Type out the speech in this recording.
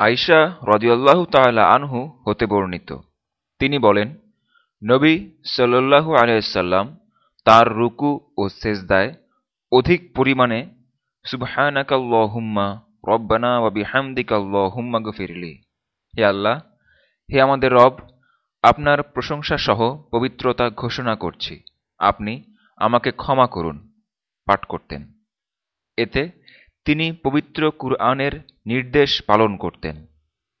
আইসা রদিয়াল্লাহ তাল্লাহ আনহু হতে বর্ণিত। তিনি বলেন, নবী সাল্লু আলাইসাল্লাম তার রুকু ও সেজদায় অধিক পরিমাণে সুবহানাকাল্লাহুম্মা রব্বানা ওয়াবি হামদিকাল্লাহুম্মা গফিরলি। হে আল্লাহ, হে আমাদের রব, আপনার প্রশংসা সহ পবিত্রতা ঘোষণা করছি। আপনি আমাকে ক্ষমা করুন, পাঠ করতেন। এতে তিনি পবিত্র কুরআনের নির্দেশ পালন করতেন।